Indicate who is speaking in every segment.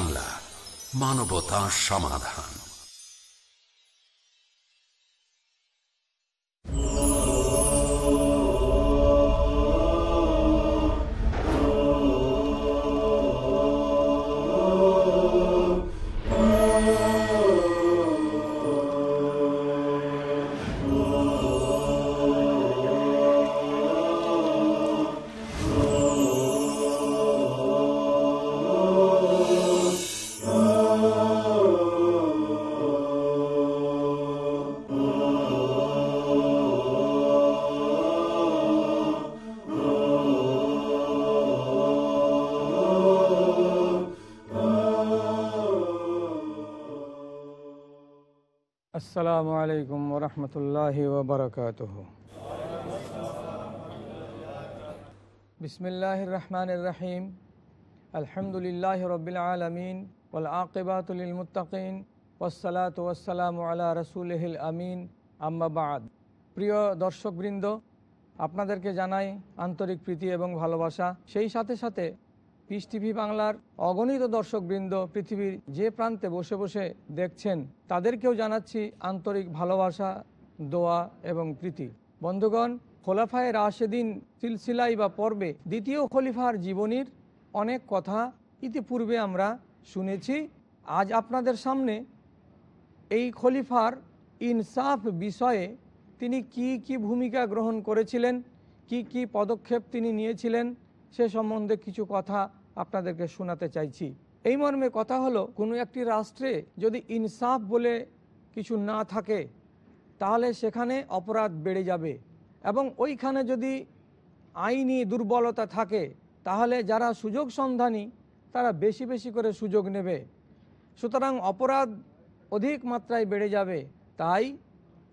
Speaker 1: বাংলা মানবতা সমাধান।
Speaker 2: আসসালামু আলাইকুম ওরহমতুল্লাহ ওবরকাত বিসমিল্লাহ রহমান রহিম। আলহামদুলিল্লাহ রবিল আলমিন ওল আকিবাতুল মুতাকিন ওসালাত ওসালাম আলা রসুলহিল আমিন। আম্মাবাদ প্রিয় দর্শকবৃন্দ, আপনাদেরকে জানাই আন্তরিক প্রীতি এবং ভালোবাসা। সেই সাথে সাথে পিস টিভি বাংলার অগণিত দর্শকবৃন্দ পৃথিবীর যে প্রান্তে বসে বসে দেখছেন, তাদেরকেও জানাচ্ছি আন্তরিক ভালোবাসা, দোয়া এবং প্রীতি। বন্ধুগণ, খোলাফায় রাশেদিন সিলসিলাই বা পর্বে দ্বিতীয় খলিফার জীবনীর অনেক কথা ইতিপূর্বে আমরা শুনেছি। আজ আপনাদের সামনে এই খলিফার ইনসাফ বিষয়ে তিনি কি কি ভূমিকা গ্রহণ করেছিলেন, কি কি পদক্ষেপ তিনি নিয়েছিলেন, সে সম্বন্ধে কিছু কথা আপনাদেরকে শোনাতে চাইছি। এই মর্মে কথা হলো, কোনো একটি রাষ্ট্রে যদি ইনসাফ বলে কিছু না থাকে, তাহলে সেখানে অপরাধ বেড়ে যাবে। এবং ওইখানে যদি আইনি দুর্বলতা থাকে, তাহলে যারা সুযোগ সন্ধানী, তারা বেশি বেশি করে সুযোগ নেবে। সুতরাং অপরাধ অধিক মাত্রায় বেড়ে যাবে। তাই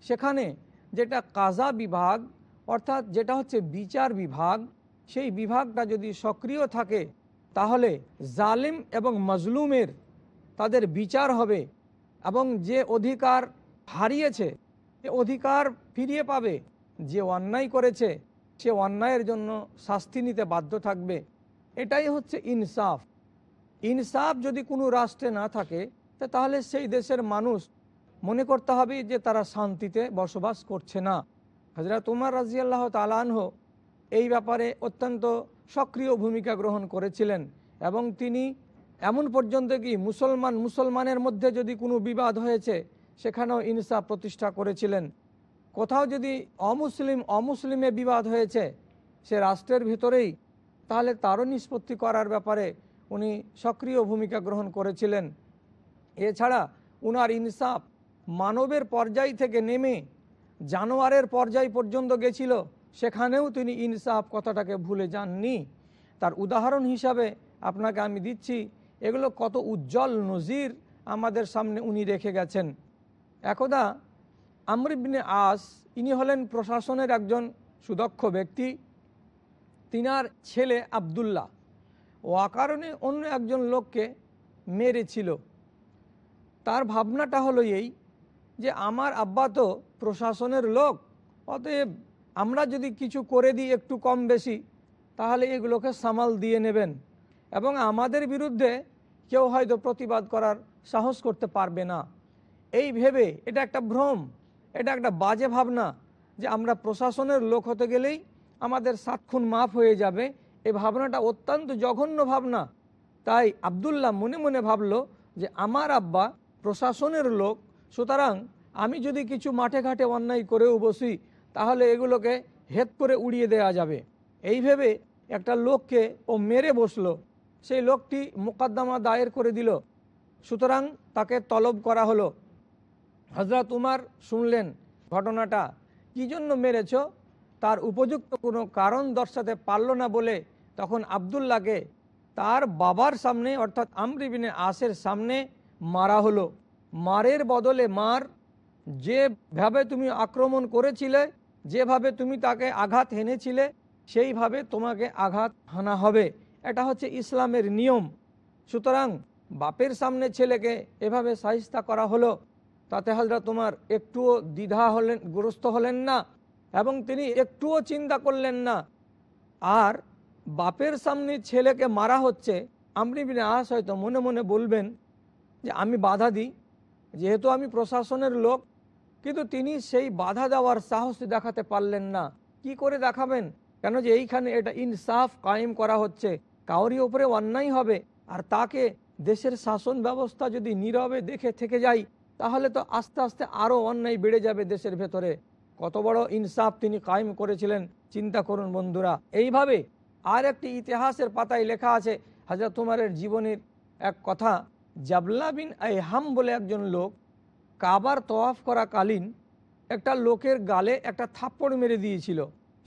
Speaker 2: সেখানে যেটা কাজা বিভাগ, অর্থাৎ যেটা হচ্ছে বিচার বিভাগ, সেই বিভাগটা যদি সক্রিয় থাকে তাহলে জালিম এবং মজলুমের তাদের বিচার হবে এবং যে অধিকার হারিয়েছে সে অধিকার ফিরিয়ে পাবে, যে অন্যায় করেছে, সে অন্যায়ের জন্য শাস্তি নিতে বাধ্য থাকবে। এটাই হচ্ছে ইনসাফ। ইনসাফ যদি কোনো রাষ্ট্রে না থাকে তাহলে সেই দেশের মানুষ মনে করতে হবে যে তারা শান্তিতে বসবাস করছে না। হাজরা তোমার রাজিয়াল্লাহ তালানহ এই ব্যাপারে অত্যন্ত সক্রিয় ভূমিকা গ্রহণ করেছিলেন এবং তিনি এমন পর্যন্ত কি মুসলমান মুসলমানের মধ্যে যদি কোনো বিবাদ হয়েছে, সেখানেও ইনসাফ প্রতিষ্ঠা করেছিলেন। কোথাও যদি অমুসলিম অমুসলিমে বিবাদ হয়েছে, সে রাষ্ট্রের ভিতরেই, তাহলে তারও নিষ্পত্তি করার ব্যাপারে উনি সক্রিয় ভূমিকা গ্রহণ করেছিলেন। এছাড়া উনার ইনসাফ মানবের পর্যায় থেকে নেমে জানোয়ারের পর্যায় পর্যন্ত গেছিল। সেখানেও তিনি ইনসাফ কথাটাকে ভুলে যাননি। তার উদাহরণ হিসাবে আপনাকে আমি দিচ্ছি, এগুলো কত উজ্জ্বল নজির আমাদের সামনে উনি রেখে গেছেন। একদা আমরিবিনে আস, ইনি হলেন প্রশাসনের একজন সুদক্ষ ব্যক্তি। তিনার ছেলে আবদুল্লাহ। ও কারণে অন্য একজন লোককে মেরেছিল। তার ভাবনাটা হলো এই যে, আমার আব্বা তো প্রশাসনের লোক, অতএব আমরা যদি কিছু করে দিই একটু কম বেশি, তাহলে এগুলোকে সামাল দিয়ে নেবেন। এবং আমাদের বিরুদ্ধে কেউ হয়তো প্রতিবাদ করার সাহস করতে পারবে না। এই ভেবে এটা একটা ভ্রম, এটা একটা বাজে ভাবনা যে আমরা প্রশাসনের লোক হতে গেলেই আমাদের সাতক্ষণ মাফ হয়ে যাবে। এই ভাবনাটা অত্যন্ত জঘন্য ভাবনা। তাই আবদুল্লাহ মনে মনে ভাবলো যে আমার আব্বা প্রশাসনের লোক, সুতরাং আমি যদি কিছু মাঠে ঘাটে অন্যায় করেও বসি তাহলে এগুলোকে হেদ করে উড়িয়ে দেওয়া যাবে। এই ভেবে একটা লোককে ও মেরে বসল। সেই লোকটি মোকদ্দমা দায়ের করে দিল। সুতরাং তাকে তলব করা হলো। হজরত উমার শুনলেন ঘটনাটা। কি জন্য মেরেছ? তার উপযুক্ত কোনো কারণ দর্শাতে পারল না বলে তখন আবদুল্লাহকে তার বাবার সামনে, অর্থাৎ আমরিবিনে আসের সামনে মারা হলো। মারের বদলে মার যেভাবে তুমি আক্রমণ করেছিলে যেভাবে তুমি তাকে আঘাত হেনেছিলে সেইভাবে তোমাকে আঘাত হানা হবে। এটা হচ্ছে ইসলামের নিয়ম। সুতরাং বাপের সামনে ছেলেকে এভাবে সাহিস্তা করা হলো, তাতে হাজরা তোমার একটুও দ্বিধা হলেন, গ্রস্ত হলেন না এবং তিনি একটুও চিন্তা করলেন না। আর বাপের সামনে ছেলেকে মারা হচ্ছে, আমরি বিন আস হয়তো মনে মনে বলবেন যে, আমি বাধা দিই, যেহেতু আমি প্রশাসনের লোক কিন্তু তিনি সেই বাধা দেওয়ার সাহস দেখাতে পারলেন না। কি করে দেখাবেন? কেন যে এইখানে এটা ইনসাফ কায়েম করা হচ্ছে। কাউরি ওপরে অন্যায় হবে। আর তাকে দেশের শাসন ব্যবস্থা যদি নীরবে দেখে থেকে যায়, তাহলে তো আস্তে আস্তে আরও অন্যায় বেড়ে যাবে দেশের ভেতরে। কত বড় ইনসাফ তিনি কায়েম করেছিলেন, চিন্তা করুন বন্ধুরা। এইভাবে আর একটি ইতিহাসের পাতায় লেখা আছে হাজরত উমারের জীবনের এক কথা, জাবলা বিন হাম বলে একজন লোক কাবার তোয়াফ করাকালীন একটা লোকের গালে একটা থাপ্পড় মেরে দিয়েছিল।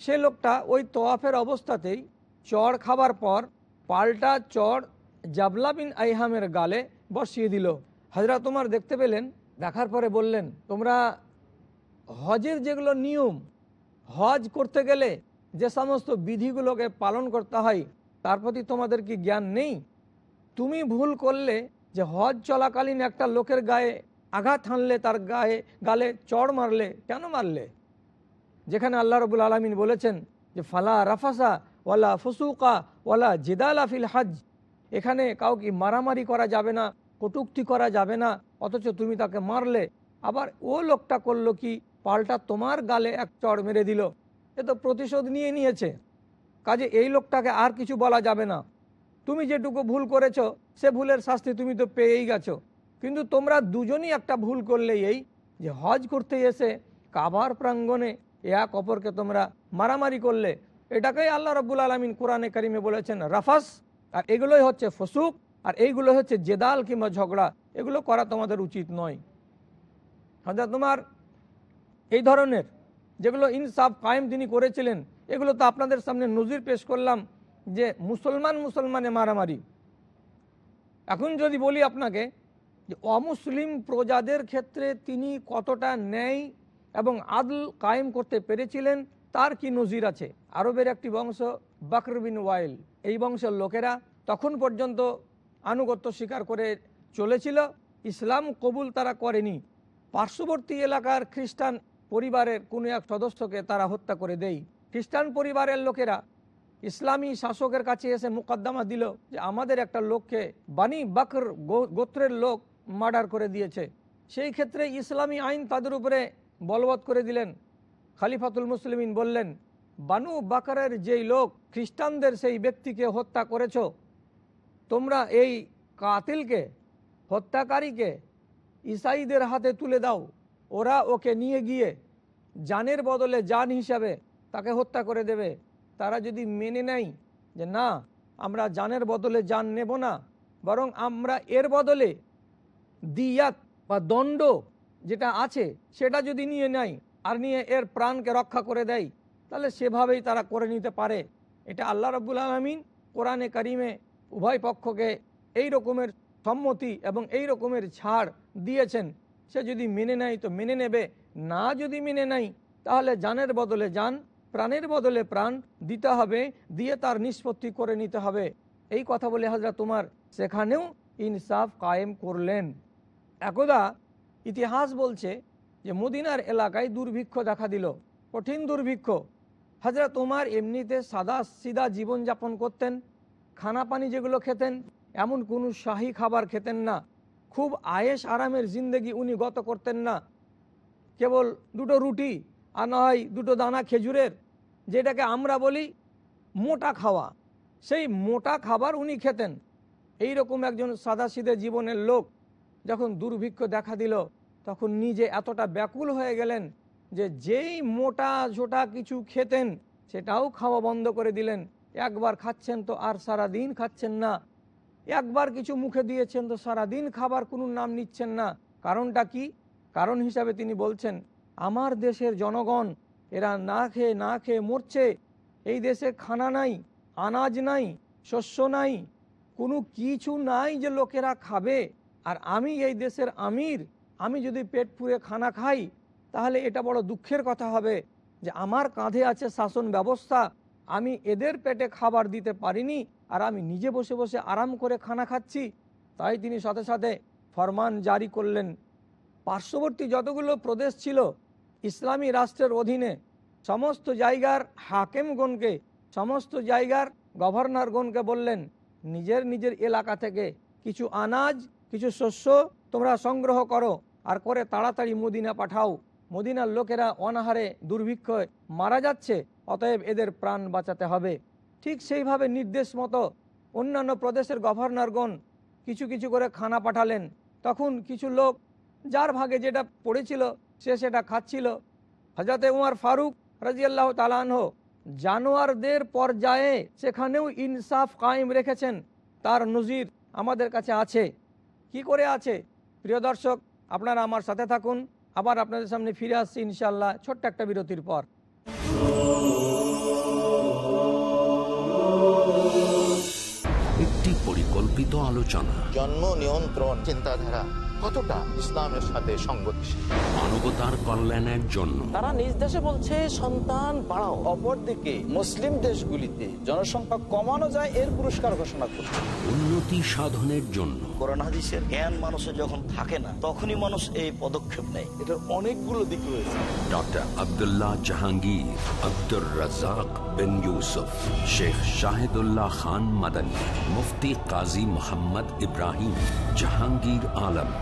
Speaker 2: সে লোকটা ওই তোয়াফের অবস্থাতেই চড় খাবার পর পাল্টা চড় জাবলা বিন আইহামের গালে বসিয়ে দিল। হাজরা তোমার দেখতে পেলেন, দেখার পরে বললেন, তোমরা হজের যেগুলো নিয়ম, হজ করতে গেলে যে সমস্ত বিধিগুলোকে পালন করতে হয়, তার প্রতি তোমাদের কি জ্ঞান নেই? তুমি ভুল করলে যে হজ চলাকালীন একটা লোকের গায়ে আঘাত হানলে তার গায়ে, গালে চড় মারলে, কেন মারলে? যেখানে আল্লাহ রবুল আলমিন বলেছেন যে, ফালা রাফাসা ওয়ালা ফসুকা ওয়ালা জেদালা ফিল হাজ এখানে কাউকে মারামারি করা যাবে না, কটুক্তি করা যাবে না, অথচ তুমি তাকে মারলে। আবার ও লোকটা করল কি? পাল্টা তোমার গালে এক চড় মেরে দিল। এ তো প্রতিশোধ নিয়ে নিয়েছে। কাজে এই লোকটাকে আর কিছু বলা যাবে না। তুমি যেটুকু ভুল করেছ, সে ভুলের শাস্তি তুমি তো পেয়েই গেছো। কিন্তু তোমরা দুজনই একটা ভুল করলে এই যে হজ করতে এসে কাবার প্রাঙ্গণে এক অপরকে তোমরা মারামারি করলে, এটাকেই আল্লাহ রব্বুল আলমিন কোরআনে কারিমে বলেছেন রাফাস। আর এগুলোই হচ্ছে ফসুক, আর এইগুলো হচ্ছে জেদাল কিংবা ঝগড়া, এগুলো করা তোমাদের উচিত নয়। হাজার তোমার এই ধরনের যেগুলো ইনসাফ কায়েম তিনি করেছিলেন, এগুলো তো আপনাদের সামনে নজির পেশ করলাম যে মুসলমান মুসলমানে মারামারি। এখন যদি বলি আপনাকে অমুসলিম প্রজাদের ক্ষেত্রে তিনি কতটা ন্যায় এবং আদল কায়েম করতে পেরেছিলেন, তার কি নজির আছে? আরবের একটি বংশ বাকরবিন ওয়াইল। এই বংশের লোকেরা তখন পর্যন্ত আনুগত্য স্বীকার করে চলেছিল। ইসলাম কবুল তারা করেনি। পার্শ্ববর্তী এলাকার খ্রিস্টান পরিবারের কোনো এক সদস্যকে তারা হত্যা করে দেয়। খ্রিস্টান পরিবারের লোকেরা ইসলামী শাসকের কাছে এসে মোকদ্দমা দিল যে, আমাদের একটা লোককে বানি বাকর গোত্রের লোক মার্ডার করে দিয়েছে। সেই ক্ষেত্রে ইসলামী আইন তাদের উপরে বলবৎ করে দিলেন। খালিফাতুল মুসলিমিন বললেন, বানু বাকারের যেই লোক, খ্রিস্টানদের সেই ব্যক্তিকে হত্যা করেছ, তোমরা এই কাতিলকে, হত্যাকারীকে ইসাইদের হাতে তুলে দাও। ওরা ওকে নিয়ে গিয়ে জানের বদলে জান হিসাবে তাকে হত্যা করে দেবে। তারা যদি মেনে নেয় যে না, আমরা জানের বদলে জান নেব না, বরং আমরা এর বদলে দিয়াত বা দণ্ড যেটা আছে, সেটা যদি নিয়ে নেয় আর নিয়ে এর প্রাণকে রক্ষা করে দেয়, তাহলে সেভাবেই তারা করে নিতে পারে। এটা আল্লাহ রব্বুল আলমিন কোরআনে কারিমে উভয় পক্ষকে এই রকমের সম্মতি এবং এই রকমের ছাড় দিয়েছেন। সে যদি মেনে নেয় তো মেনে নেবে, না যদি মেনে নেয়, তাহলে জানের বদলে যান প্রাণের বদলে প্রাণ দিতে হবে, দিয়ে তার নিষ্পত্তি করে নিতে হবে। এই কথা বলে হাজরা তোমার সেখানেও ইনসাফ কায়েম করলেন। একদা ইতিহাস বলছে যে মদিনার এলাকায় দুর্ভিক্ষ দেখা দিল, কঠিন দুর্ভিক্ষ। হাজরা তোমার এমনিতে সাদা সিদা জীবনযাপন করতেন, খানা পানি যেগুলো খেতেন, এমন কোনো শাহী খাবার খেতেন না। খুব আয়েস আরামের জিন্দগি উনি গত করতেন না। কেবল দুটো রুটি আর না হয় দুটো দানা খেজুরের, যেটাকে আমরা বলি মোটা খাওয়া। সেই মোটা খাবার উনি খেতেন। এই রকম একজন সাদাসিদে জীবনের লোক যখন দুর্ভিক্ষ দেখা দিল, তখন নিজে এতটা ব্যাকুল হয়ে গেলেন যে যেই মোটা ঝোটা কিছু খেতেন, সেটাও খাওয়া বন্ধ করে দিলেন। একবার খাচ্ছেন তো আর সারা দিন খাচ্ছেন না। একবার কিছু মুখে দিয়েছেন তো সারা দিন খাবার কোনো নাম নিচ্ছেন না। কারণটা কি? কারণ হিসাবে তিনি বলছেন, আমার দেশের জনগণ, এরা না খেয়ে না খেয়ে মরছে। এই দেশে খানা নাই, আনাজ নাই, শস্য নাই, কোনো কিছু নাই যে লোকেরা খাবে। আর আমি এই দেশের আমির, আমি যদি পেট পুরে খানা খাই, তাহলে এটা বড় দুঃখের কথা হবে যে আমার কাঁধে আছে শাসন ব্যবস্থা, আমি এদের পেটে খাবার দিতে পারিনি আর আমি নিজে বসে বসে আরাম করে খানা খাচ্ছি। তাই তিনি সাথে সাথে ফরমান জারি করলেন। পার্শ্ববর্তী যতগুলো প্রদেশ ছিল, ইসলামী রাষ্ট্রের অধীনে সমস্ত জায়গার হাকেমগণকে, সমস্ত জায়গার গভর্নরগণকে বললেন, নিজের নিজের এলাকা থেকে কিছু আনাজ শস্য তোমরা সংগ্রহ করো আর করে তাড়াতাড়ি মদিনা পাঠাও। মদিনার লোকেরা অনাহারে দুর্ভিক্ষে মারা যাচ্ছে, অতএব এদের প্রাণ বাঁচাতে হবে। ঠিক সেইভাবে নির্দেশ মতো অন্যান্য প্রদেশের গভর্নরগণ কিছু কিছু করে খানা পাঠালেন। তখন কিছু লোক যার ভাগে যেটা পড়েছিল, সে সেটা খাচ্ছিল। হজরত উমার ফারুক রাজিয়াল্লাহ তালানহ জানোয়ারদের পর্যায়ে সেখানেও ইনসাফ কায়েম রেখেছেন। তার নজির আমাদের কাছে আছে। কি করে আছে? প্রিয় দর্শক আপনারা আমার সাথে থাকুন। আবার আপনাদের সামনে ফিরে আসছি ইনশাল্লাহ ছোট্ট একটা বিরতির পর।
Speaker 1: একটি পরিকল্পিত আলোচনা।
Speaker 3: জন্ম নিয়ন্ত্রণ চিন্তাধারা। কতটা ইসলামের সাথে সংগতিশীল?
Speaker 1: মানবতার কল্যাণের জন্য।
Speaker 4: তারা নিজ দেশে বলছে সন্তান বাড়াও।
Speaker 5: অপরদিকে মুসলিম দেশগুলিতে জনসংখ্যা কমানো যায় এর পুরস্কার ঘোষণা করছে।
Speaker 1: উন্নতি সাধনের জন্য।
Speaker 6: কোরআন হাদিসের জ্ঞান মানুষের যখন থাকে না তখনই মানুষ এই পদক্ষেপ নেয়।
Speaker 5: এটার অনেকগুলো দিক রয়েছে।
Speaker 1: Doctor Abdullah Jahangir Abdur Razzak bin Yusuf Sheikh Shahidullah Khan Madani Mufti Qazi Mohammad Ibrahim Jahangir Alam.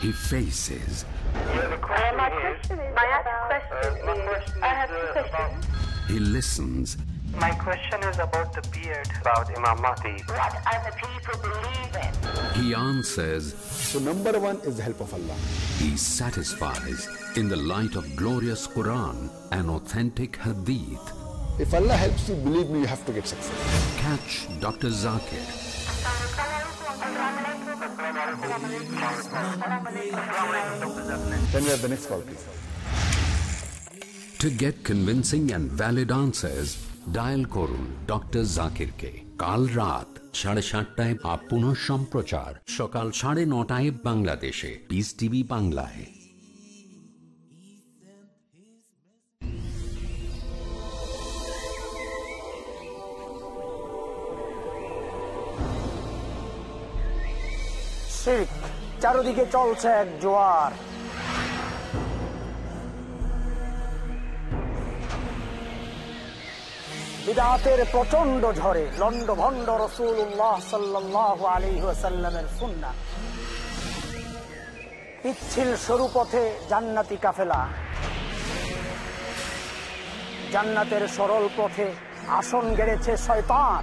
Speaker 1: He faces,
Speaker 7: My question is, my question is, I have two questions.
Speaker 1: he listens,
Speaker 8: My question is about the beard, about Imam Mahdi.
Speaker 7: What are the people believe in?
Speaker 1: he answers,
Speaker 9: So number one is the help of Allah.
Speaker 1: he satisfies in the light of glorious Quran and authentic Hadith.
Speaker 9: If Allah helps you, believe me, you have to get success.
Speaker 1: Catch Dr. Zakir
Speaker 9: Then we have the next call, please.
Speaker 1: To get convincing and valid answers, dial করুন doctor জাকিরকে কাল রাত সাড়ে সাতটায় up পুনঃ সম্প্রচার সকাল সাড়ে নটায় বাংলাদেশে পিস টিভি বাংলায়
Speaker 10: শিখ চারদিকে চলছে এক জোয়ার। বিদাতের প্রচণ্ড ঝড়ে লন্ড ভন্ড রসুল্লাহ সাল্লাহ আলী সাল্লামের সুন্না পিচ্ছিল সরু পথে জান্নাতি কাফেলা। জান্নাতের সরল পথে আসন গেড়েছে শয়তান।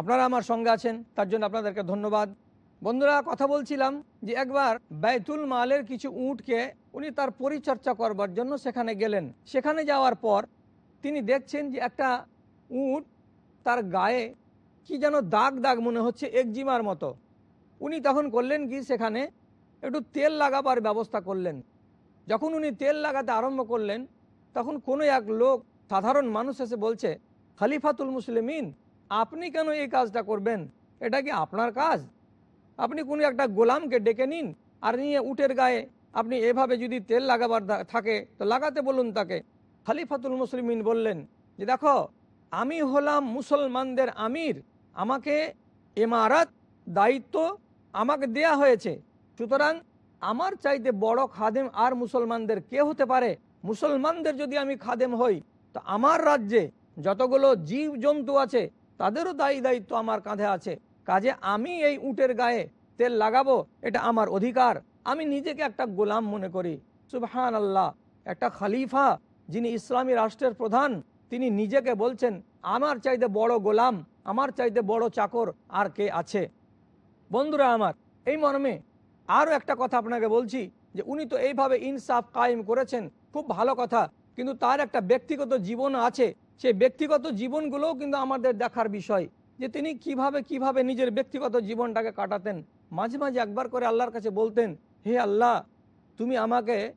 Speaker 2: আপনারা আমার সঙ্গে আছেন, তার জন্য আপনাদেরকে ধন্যবাদ। বন্ধুরা, কথা বলছিলাম যে একবার বাইতুল মালের কিছু উটকে উনি তার পরিচর্যা করবার জন্য সেখানে গেলেন। সেখানে যাওয়ার পর তিনি দেখছেন যে একটা উঁট তার গায়ে কি যেন দাগ দাগ মনে হচ্ছে, একজিমার মতো। উনি তখন করলেন কি, সেখানে একটু তেল লাগাবার ব্যবস্থা করলেন। যখন উনি তেল লাগাতে আরম্ভ করলেন, তখন কোনো এক লোক সাধারণ মানুষ এসে বলছে, খালিফাতুল মুসলিমিন আপনি কেন এই কাজটা করবেন? এটা কি আপনার কাজ? আপনি কোনো একটা গোলামকে ডেকে নিন আর নিয়ে উটের গায়ে আপনি এভাবে যদি তেল লাগাবার থাকে, তো লাগাতে বলুন তাকে। খালিফাতুল মুসলিমিন বললেন যে, দেখো, আমি হলাম মুসলমানদের আমির। আমাকে এমারাত দায়িত্ব আমাকে দেয়া হয়েছে। সুতরাং আমার চাইতে বড় খাদেম আর মুসলমানদের কে হতে পারে? মুসলমানদের যদি আমি খাদেম হই, তো আমার রাজ্যে যতগুলো জীব জন্তু আছে তাদেরও দায়ী দায়িত্ব আমার কাঁধে আছে। কাজে আমি এই উটের গায়ে তেল লাগাবো, এটা আমার অধিকার। আমি নিজেকে একটা গোলাম মনে করি। সুবহান আল্লাহ একটা খালিফা যিনি ইসলামী রাষ্ট্রের প্রধান, তিনি নিজেকে বলছেন, আমার চাইতে বড় গোলাম, আমার চাইতে বড় চাকর আর কে আছে? বন্ধুরা আমার, এই মর্মে আরও একটা কথা আপনাকে বলছি, যে উনি তো এইভাবে ইনসাফ কায়েম করেছেন, খুব ভালো কথা। কিন্তু তার একটা ব্যক্তিগত জীবন আছে সেই ব্যক্তিগত জীবনগুলোও কিন্তু আমাদের দেখার বিষয় যে তিনি কীভাবে কীভাবে নিজের ব্যক্তিগত জীবনটাকে কাটাতেন। মাঝে মাঝে একবার করে আল্লাহর কাছে বলতেন, হে আল্লাহ, তুমি আমাকে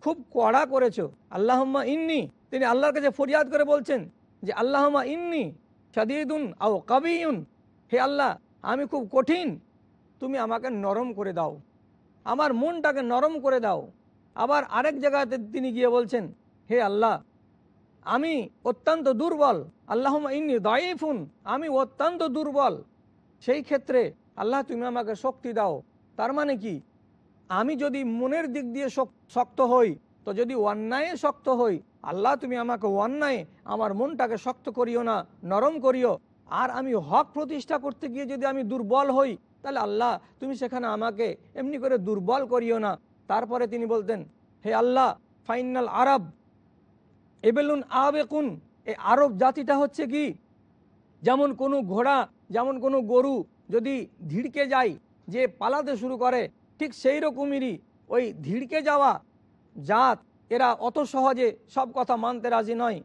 Speaker 2: খুব কড়া করেছ। আল্লাহম্মা ইন্নি। তিনি আল্লাহর কাছে ফরিয়াদ করে বলছেন যে আল্লাহমা ইন্নি সাদিদুন আও কবিউন। হে আল্লাহ, আমি খুব কঠিন। তুমি আমাকে নরম করে দাও। আমার মনটাকে নরম করে দাও। আবার আরেক জায়গাতে তিনি গিয়ে বলছেন, হে আল্লাহ আমি অত্যন্ত দুর্বল। আল্লাহমা ইন্নি দাইফুন আমি অত্যন্ত দুর্বল। সেই ক্ষেত্রে আল্লাহ তুমি আমাকে শক্তি দাও। তার মানে কি? আমি যদি মনের দিক দিয়ে শক্ত হই, তো যদি অন্যায়ে শক্ত হই, আল্লাহ তুমি আমাকে অন্যায়, আমার মনটাকে শক্ত করিও না, নরম করিও। আর আমি হক প্রতিষ্ঠা করতে গিয়ে যদি আমি দুর্বল হই, তাহলে আল্লাহ তুমি সেখানে আমাকে এমনি করে দুর্বল করিও না। তারপরে তিনি বলতেন, হে আল্লাহ ফাইনাল আরব এবেলুন আবেকুন এই আরব জাতিটা হচ্ছে কি? যেমন কোনো ঘোড়া, যেমন কোনো গরু যদি ধিড়কে যায়, যে পালাতে শুরু করে, ঠিক সেই রকমেরই ওই ধিড়কে যাওয়া জাত, এরা অত সহজে সব কথা মানতে রাজি নয়।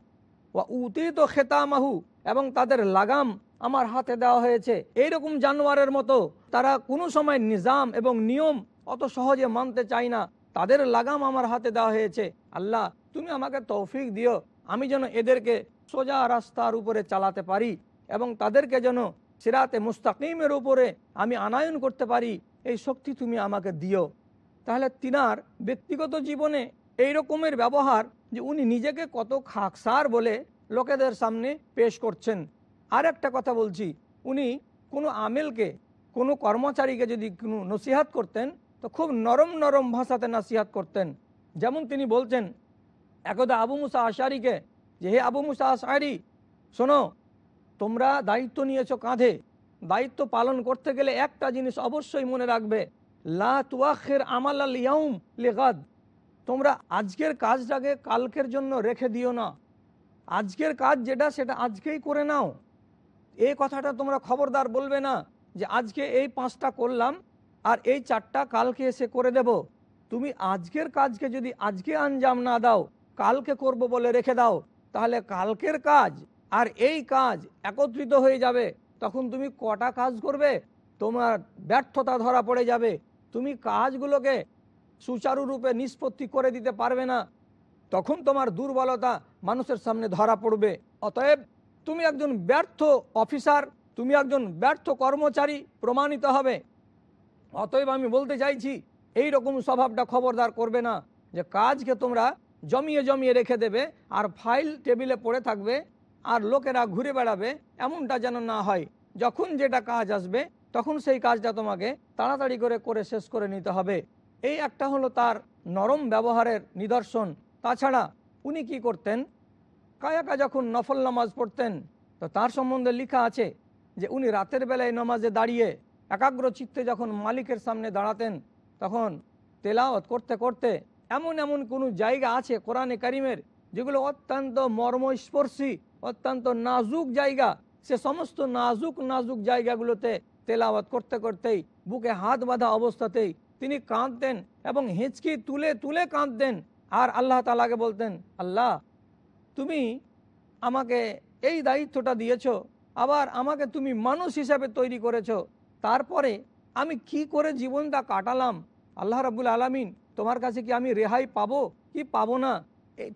Speaker 2: ও উতি তো খেতামাহু, এবং তাদের লাগাম আমার হাতে দেওয়া হয়েছে। এইরকম জানোয়ারের মতো তারা কোনো সময় নিজাম এবং নিয়ম অত সহজে মানতে চায় না। তাদের লাগাম আমার হাতে দেওয়া হয়েছে। আল্লাহ তুমি আমাকে তৌফিক দিও, আমি যেন এদেরকে সোজা রাস্তার উপরে চালাতে পারি এবং তাদেরকে যেন সিরাতে মুস্তাকিমের উপরে আমি আনায়ন করতে পারি, এই শক্তি তুমি আমাকে দিও। তাহলে তিনার ব্যক্তিগত জীবনে এই রকমের ব্যবহার যে উনি নিজেকে কত খাকসার বলে লোকেদের সামনে পেশ করছেন। আর একটা কথা বলছি, উনি কোনো আমেলকে, কোনো কর্মচারীকে যদি কোনো নসিহাত করতেন, তো খুব নরম নরম ভাষাতে নসিহাত করতেন। যেমন তিনি বলছেন একদা আবু মুসা আশারিকে, যে হে আবু মুসা আশারি, শোনো, তোমরা দায়িত্ব নিয়েছো কাঁধে। দায়িত্ব পালন করতে গেলে একটা জিনিস অবশ্যই মনে রাখবে, লা তুয়াখের আমাল আল ইয়াউম লেগাদ। তোমরা আজকের কাজটাকে কালকের জন্য রেখে দিও না। আজকের কাজ যেটা, সেটা আজকেই করে নাও। এই কথাটা তোমরা খবরদার বলবে না, যে আজকে এই পাঁচটা করলাম, আর এই চারটা কালকে এসে করে দেব। তুমি আজকের কাজকে যদি আজকে আঞ্জাম না দাও কালকে করব বলে রেখে দাও, তাহলে কালকের কাজ আর এই কাজ একত্রিত হয়ে যাবে। তখন তুমি কটা কাজ করবে? তোমার ব্যর্থতা ধরা পড়ে যাবে। তুমি কাজগুলোকে সুচারুরূপে নিষ্পত্তি করে দিতে পারবে না। তখন তোমার দুর্বলতা মানুষের সামনে ধরা পড়বে। অতএব তুমি একজন ব্যর্থ অফিসার, তুমি একজন ব্যর্থ কর্মচারী, প্রমাণিত হবে। অতএব আমি বলতে চাইছি এই রকম স্বভাবটা খবরদার করবে না যে কাজকে তোমরা জমিয়ে জমিয়ে রেখে দেবে, আর ফাইল টেবিলে পড়ে থাকবে, আর লোকেরা ঘুরে বেড়াবে, এমনটা যেন না হয়। যখন যেটা কাজ আসবে, তখন সেই কাজটা তোমাকে তাড়াতাড়ি করে করে শেষ করে নিতে হবে। এই একটা হলো তার নরম ব্যবহারের নিদর্শন। তাছাড়া উনি কি করতেন? কায়াকা যখন নফল নামাজ পড়তেন, তো তার সম্বন্ধে লেখা আছে যে উনি রাতের বেলায় নামাজে দাঁড়িয়ে একাগ্র চিত্তে যখন মালিকের সামনে দাঁড়াতেন, তখন তেলাওয়াত করতে করতে এমন এমন কোনো জায়গা আছে কোরআনে কারিমের যেগুলো অত্যন্ত মর্মস্পর্শী, অত্যন্ত নাজুক জায়গা। সে সমস্ত নাজুক নাজুক জায়গাগুলোতে তেলাওয়াত করতে করতেই, বুকে হাত বাঁধা অবস্থাতেই তিনি কাঁদতেন এবং হেঁচকি তুলে তুলে কাঁদতেন। আর আল্লাহ তালাকে বলতেন, আল্লাহ, তুমি আমাকে এই দায়িত্বটা দিয়েছ, আবার আমাকে তুমি মানুষ হিসাবে তৈরি করেছ। তারপরে আমি কি করে জীবনটা কাটালাম? আল্লাহ রাবুল আলমিন তোমার কাছে কি আমি রেহাই পাবো? কি পাবো না?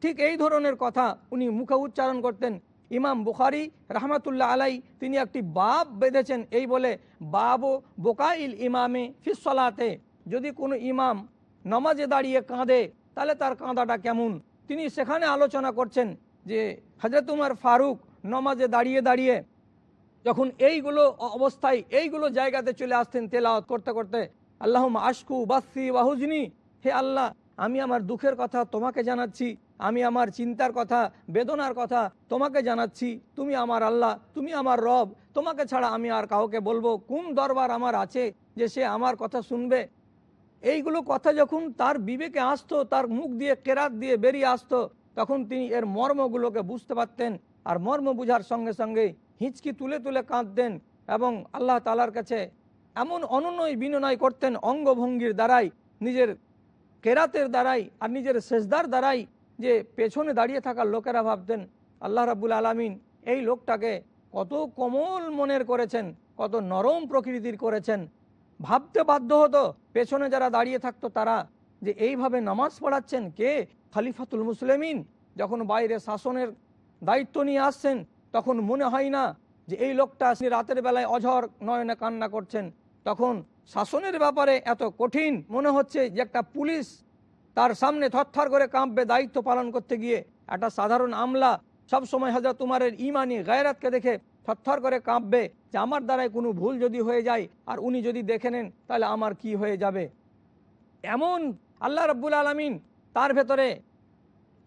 Speaker 2: ঠিক এই ধরনের কথা উনি মুখে উচ্চারণ করতেন। ইমাম বুখারি রহমাতুল্লাহ আলাই তিনি একটি বাব বেঁধেছেন এই বলে, বাব বোকাইল ইমামে ফিসলাতে যদি কোনো ইমাম নমাজে দাঁড়িয়ে কাঁদে, তাহলে তার কাঁদাটা কেমন? তিনি সেখানে আলোচনা করছেন যে হজরত উমার ফারুক নমাজে দাঁড়িয়ে দাঁড়িয়ে যখন এইগুলো অবস্থায় এইগুলো জায়গাতে চলে আসতেন তেলাওয়াত করতে করতে আল্লাহ আশকু বাসি ওয়াহুজনি হে আল্লাহ, আমি আমার দুঃখের কথা তোমাকে জানাচ্ছি, আমি আমার চিন্তার কথা, বেদনার কথা তোমাকে জানাচ্ছি। তুমি আমার আল্লাহ, তুমি আমার রব, তোমাকে ছাড়া আমি আর কাউকে বলব। কোন দরবার আমার আছে যে সে আমার কথা শুনবে? এইগুলো কথা যখন তার বিবেকে আসতো, তার মুখ দিয়ে কেরাত দিয়ে বেরিয়ে আসতো, তখন তিনি এর মর্মগুলোকে বুঝতে পারতেন আর মর্ম বুঝার সঙ্গে সঙ্গে হিঁচকি তুলে তুলে কাঁদতেন এবং আল্লাহ তালার কাছে এমন অনুনয় বিনয় করতেন অঙ্গভঙ্গির দ্বারাই নিজের কেরাতের দ্বারাই আর নিজের শেষদার দ্বারাই যে পেছনে দাঁড়িয়ে থাকা লোকেরা ভাবতেন, আল্লাহ রাবুল আলমিন এই লোকটাকে কত কোমল মনের করেছেন, কত নরম প্রকৃতির করেছেন। ভাবতে বাধ্য হতো, পেছনে যারা দাঁড়িয়ে থাকতো তারা যে এইভাবে নামাজ পড়াচ্ছেন কে? খালিফাতুল মুসলিমিন। যখন বাইরে শাসনের দায়িত্ব নিয়ে আসছেন, তখন মনে হয় না যে এই লোকটা রাতের বেলায় অঝর নয়নে কান্না করছেন। তখন শাসনের ব্যাপারে এত কঠিন মনে হচ্ছে যে একটা পুলিশ তার সামনে থরথর করে কাঁপবে, দায়িত্ব পালন করতে গিয়ে। একটা সাধারণ আমলা সব সময় হাজার তোমারের ইমানি গায়রাতকে দেখে থরথর করে কাঁপবে যে আমার দ্বারাই কোনো ভুল যদি হয়ে যায় আর উনি যদি দেখে নেন তাহলে আমার কি হয়ে যাবে। এমন আল্লাহ রব্বুল আলমিন তার ভেতরে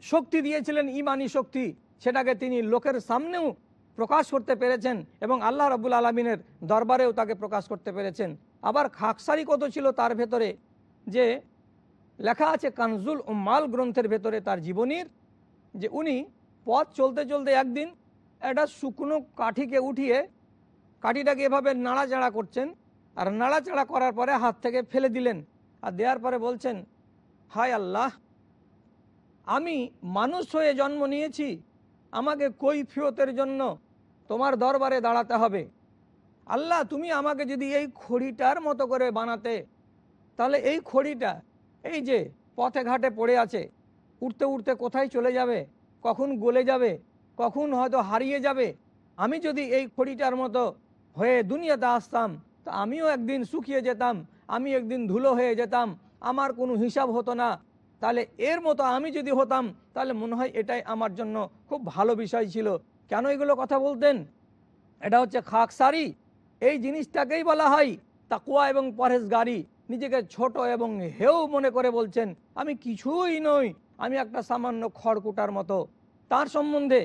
Speaker 2: শক্তি দিয়েছিলেন ইমানি শক্তি। সেটাকে তিনি লোকের সামনেও প্রকাশ করতে পেরেছেন এবং আল্লাহ রব্বুল আলমিনের দরবারেও তাকে প্রকাশ করতে পেরেছেন। আবার খাকসারি কত ছিল তার ভেতরে? যে লেখা আছে, কানজুল ও মাল গ্রন্থের ভেতরে তার জীবনীর, যে উনি পথ চলতে চলতে একদিন একটা শুকনো কাঠিকে উঠিয়ে কাঠিটাকে এভাবে নাড়াচাড়া করছেন আর নাড়াচাড়া করার পরে হাত থেকে ফেলে দিলেন আর দেওয়ার পরে বলছেন, হায় আল্লাহ, আমি মানুষ হয়ে জন্ম নিয়েছি, আমাকে কৈফিয়তের জন্য তোমার দরবারে দাঁড়াতে হবে। আল্লাহ, তুমি আমাকে যদি এই খড়িটার মতো করে বানাতে, তাহলে এই খড়িটা, এই যে পথে ঘাটে পড়ে আছে উঠতে উঠতে কোথায় চলে যাবে, কখন গলে যাবে, কখন হয়তো হারিয়ে যাবে, আমি যদি এই খড়িটার মতো হয়ে দুনিয়াতে আসতাম, তা আমিও একদিন শুকিয়ে যেতাম, আমি একদিন ধুলো হয়ে যেতাম, আমার কোনো হিসাব হতো না। তাহলে এর মতো আমি যদি হতাম, তাহলে মনে হয় এটাই আমার জন্য খুব ভালো বিষয় ছিল। কেন এগুলো কথা বলতেন? এটা হচ্ছে খাকসারি। এই জিনিসটাকেই বলা হয় তাকুয়া এবং পরহেজগারি। নিজেকে ছোট এবং হেউ মনে করে বলছেন, আমি কিছুই নই, আমি একটা সামান্য খড়কুটার মতো। তার সম্বন্ধে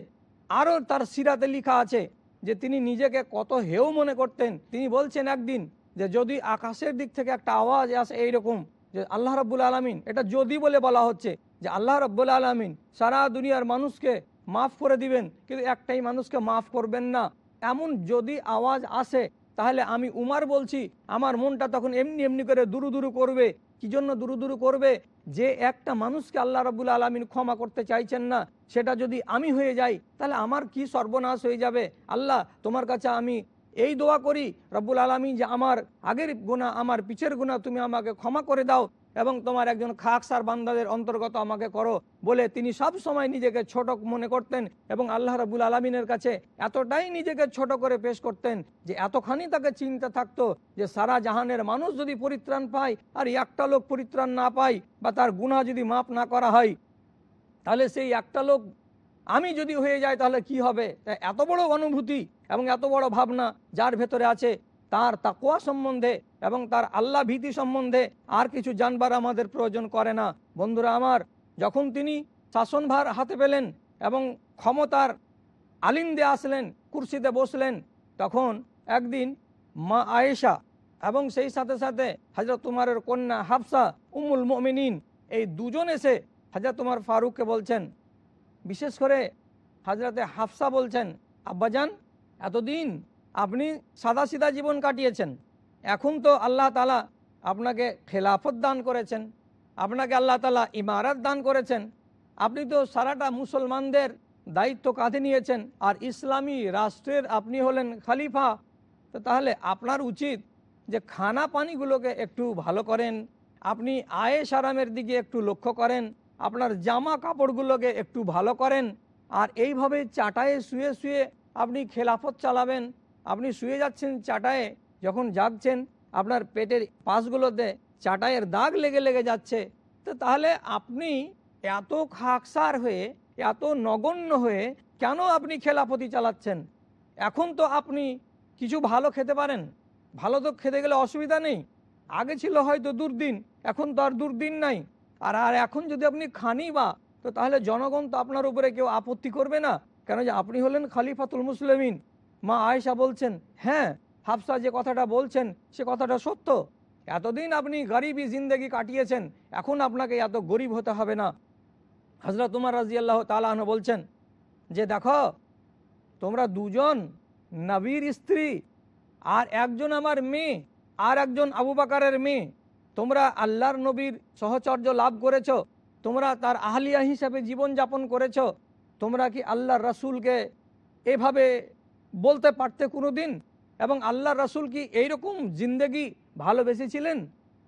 Speaker 2: আরও তার সিরাতে লেখা আছে যে তিনি নিজেকে কত হেউ মনে করতেন। তিনি বলছেন একদিন যে যদি আকাশের দিক থেকে একটা আওয়াজ আসে এইরকম যে আল্লাহ রব্বুল আলমিন, এটা যদি বলে বলা হচ্ছে যে আল্লাহ রব্বুল আলমিন সারা দুনিয়ার মানুষকে মাফ করে দিবেন, কিন্তু একটাই মানুষকে মাফ করবেন না। এমন যদি আওয়াজ আসে তাহলে আমি উমার বলছি, আমার মনটা তখন এমনি এমনি করে দুরু দুরু করবে। কি জন্য দুরু দুরু করবে? যে একটা মানুষকে আল্লাহ রবুল আলমিন ক্ষমা করতে চাইছেন না, সেটা যদি আমি হয়ে যাই, তাহলে আমার কি সর্বনাশ হয়ে যাবে? আল্লাহ, তোমার কাছে আমি এই দোয়া করি, রব্বুল আলমী যে আমার আগের গুণা আমার পিছের গুণা তুমি আমাকে ক্ষমা করে দাও। এবং তোমার একজন খাকসার বান্দাদের অন্তর্গত আমাকে করো বলে তিনি সব সময় নিজেকে ছোট মনে করতেন এবং আল্লাহ রবুল আলমিনের কাছে এতটাই নিজেকে ছোট করে পেশ করতেন যে এতখানি তাকে চিন্তা থাকতো যে সারা জাহানের মানুষ যদি পরিত্রাণ পায় আর একটা লোক পরিত্রাণ না পায় বা তার গুণা যদি মাপ না করা হয়, তাহলে সেই একটা লোক আমি যদি হয়ে যায় তাহলে কি হবে? এত বড় অনুভূতি এবং এত বড় ভাবনা যার ভেতরে আছে তার তাকুয়া সম্বন্ধে এবং তার আল্লাহ ভীতি সম্বন্ধে আর কিছু জানবার আমাদের প্রয়োজন করে না। বন্ধুরা আমার, যখন তিনি শাসনভার হাতে পেলেন এবং ক্ষমতার আলিন্দে আসলেন, কুর্সিতে বসলেন, তখন একদিন মা আয়েশা এবং সেই সাথে সাথে হাজরত তুমারের কন্যা হাফসা উমুল মমিনিন এই দুজন এসে হাজরত তোমার ফারুককে বলছেন, বিশেষ করে হাজরতে হাফসা বলছেন, আব্বাজান, এতদিন আপনি সাদা সিধা জীবন কাটিয়েছেন। এখন তো আল্লাহ তালা আপনাকে খেলাফত দান করেছেন। আপনাকে আল্লাহ তালা ইমারত দান করেছেন। আপনি তো সারাটা মুসলমানদের দায়িত্ব কাঁধে নিয়েছেন। আর ইসলামী রাষ্ট্রের আপনি হলেন খালিফা। তো তাহলে আপনার উচিত যে খানা পানিগুলোকে একটু ভালো করেন। আপনি আয়ে সারামের দিকে একটু লক্ষ্য করেন। আপনার জামা কাপড়গুলোকে একটু ভালো করেন। আর এইভাবে চাটায়ে শুয়ে শুয়ে আপনি খেলাফত চালাবেন। আপনি শুয়ে যাচ্ছেন চাটায়ে, যখন জাগছেন, আপনার পেটের পাশগুলোতে চাটাইয়ের দাগ লেগে লেগে যাচ্ছে, তো তাহলে আপনি এত খাকসার হয়ে, এত নগণ্য হয়ে কেন আপনি খেলাপতি চালাচ্ছেন? এখন তো আপনি কিছু ভালো খেতে পারেন। ভালো তো খেতে গেলে অসুবিধা নেই। আগে ছিল হয়তো দুর্দিন, এখন তো আর দুর্দিন নাই। আর আর এখন যদি আপনি খানি বা, তো তাহলে জনগণ তো আপনার উপরে কেউ আপত্তি করবে না। কেন যে আপনি হলেন খালিফাতুল মুসলিমিন। মা আয়েশা বলছেন হ্যাঁ হাফসা যে কথাটা বলছেন, সে কথাটা সত্য। এতদিন আপনি গরিবই জিন্দগি কাটিয়েছেন, এখন আপনাকে এত গরিব হতে হবে না। হজরত উমার রাজিয়াল্লাহ তালাহন বলছেন, যে দেখো, তোমরা দুজন নবীর স্ত্রী, আর একজন আমার মেয়ে, আর একজন আবু বাকারের মেয়ে, তোমরা আল্লাহর নবীর সহচর্য লাভ করেছ, তোমরা তার আহলিয়া হিসাবে জীবনযাপন করেছ, তোমরা কি আল্লাহর রসুলকে এভাবে বলতে পারতে কোনো দিন এবং আল্লাহ রাসুল কি এইরকম জিন্দেগি ভালোবেসেছিলেন?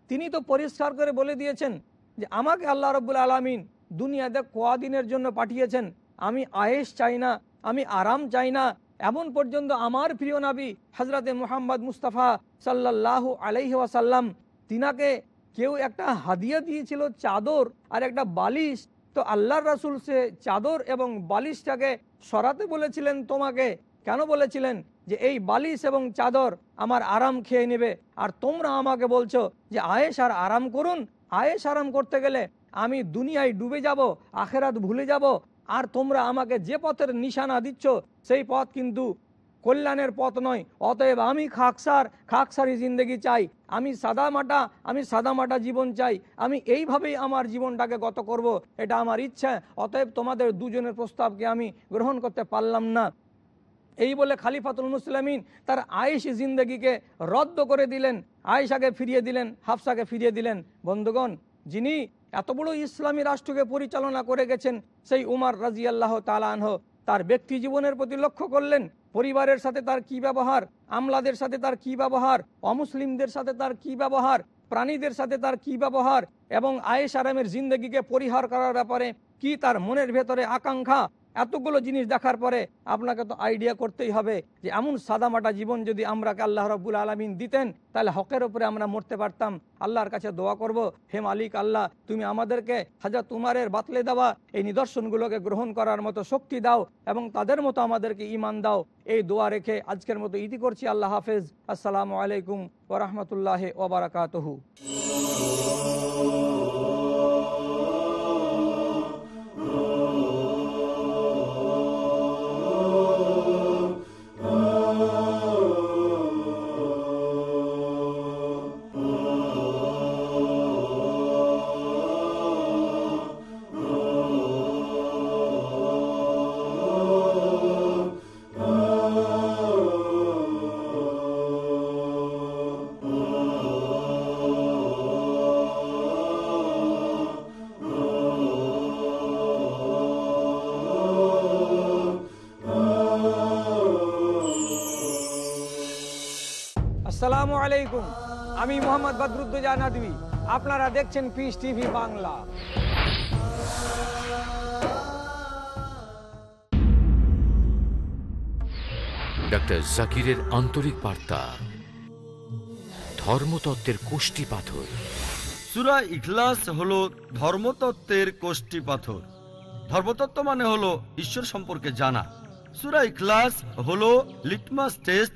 Speaker 2: তিনি তো পরিষ্কার করে বলে দিয়েছেন যে, আমাকে আল্লাহ রব্বুল আলমিন দুনিয়াতে কদিনের জন্য পাঠিয়েছেন? আমি আয়েস চাই না, আমি আরাম চাই না। এমন পর্যন্ত আমার প্রিয় নাবি হজরতে মোহাম্মদ মুস্তাফা সাল্লাহ আলাইহি ওয়াসাল্লাম, তিনাকে কেউ একটা হাদিয়া দিয়েছিল চাদর আর একটা বালিশ। তো আল্লাহর রাসুল সে চাদর এবং বালিশটাকে সরাতে বলেছিলেন তোমাকে। কেন বলেছিলেন যে এই বালিশ এবং চাদর আমার আরাম খেয়ে নেবে? আর তোমরা আমাকে বলছো যে আয়েস আর আরাম করুন। আয়েস আরাম করতে গেলে আমি দুনিয়ায় ডুবে যাব, আখেরাত ভুলে যাব। আর তোমরা আমাকে যে পথের নিশানা দিচ্ছ, সেই পথ কিন্তু কল্যাণের পথ নয়। অতএব আমি খাকসার খাকসারি জিন্দগি চাই। আমি সাদা মাটা আমি সাদা মাটা জীবন চাই। আমি এইভাবেই আমার জীবনটাকে গত করব, এটা আমার ইচ্ছা। অতএব তোমাদের দুজনের প্রস্তাবকে আমি গ্রহণ করতে পারলাম না। এই বলে খালিফাতুল মুসলামিন তার আয়েশি জিন্দগিকে রদ্দ করে দিলেন, আয়েশাকে ফিরিয়ে দিলেন, হাফসাকে ফিরিয়ে দিলেন। বন্ধুগণ, যিনি এত বড় ইসলামী রাষ্ট্রকে পরিচালনা করে গেছেন, সেই উমার রাজিয়াল্লাহ তালানহ তার ব্যক্তি জীবনের প্রতি লক্ষ্য করলেন, পরিবারের সাথে তার কি ব্যবহার, আমলাদের সাথে তার কি ব্যবহার, অমুসলিমদের সাথে তার কি ব্যবহার, প্রাণীদের সাথে তার কি ব্যবহার, এবং আয়েশ আরামের জিন্দগিকে পরিহার করার ব্যাপারে কি তার মনের ভেতরে আকাঙ্ক্ষা এতগুলো জিনিস দেখার পরে আপনাকে তো আইডিয়া করতেই হবে যে এমন সাদামাটা জীবন যদি আমরাকে আল্লাহ রব্বুল আলমিন দিতেন, তাহলে হকের উপরে আমরা মরতে পারতাম। আল্লাহর কাছে দোয়া করব, হে মালিক আল্লাহ, তুমি আমাদেরকে হাজার তুমারের বাতলে দেওয়া এই নিদর্শনগুলোকে গ্রহণ করার মতো শক্তি দাও এবং তাদের মতো আমাদেরকে ইমান দাও। এই দোয়া রেখে আজকের মতো ইতি করছি। আল্লাহ হাফেজ। আসসালামু আলাইকুম ওরহমতুল্লাহ ওবরাকাতহু আসসালামু আলাইকুম। আমি মোহাম্মদ বদরুদ্দোজা আপনারা দেখছেন পিস টিভি বাংলা।
Speaker 11: ডক্টর জাকিরের আন্তরিক বার্তা। ধর্মতত্ত্বের কোষ্টি পাথর।
Speaker 12: সুরা ইখলাস হলো ধর্মতত্ত্বের কোষ্টি পাথর। ধর্মতত্ত্ব মানে হলো ঈশ্বর সম্পর্কে জানা। সুরা ইখলাস হলো লিটমাস টেস্ট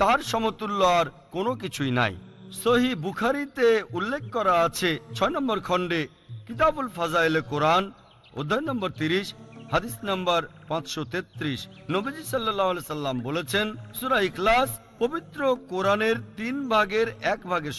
Speaker 12: তার সমতুল্য আর কোনো কিছুই নাই। সহি বুখারিতে উল্লেখ করা আছে, ছয় নম্বর খণ্ডে কিতাবুল ফাজাইলে কোরআন, অধ্যায় নম্বর তিরিশ, হাদিস নম্বর পাঁচশো তেত্রিশ। নবীজি সাল্লাহ সাল্লাম বলেছেন, সুরা ইখলাস পবিত্র কোরআনের তিন ভাগের এক ভাগের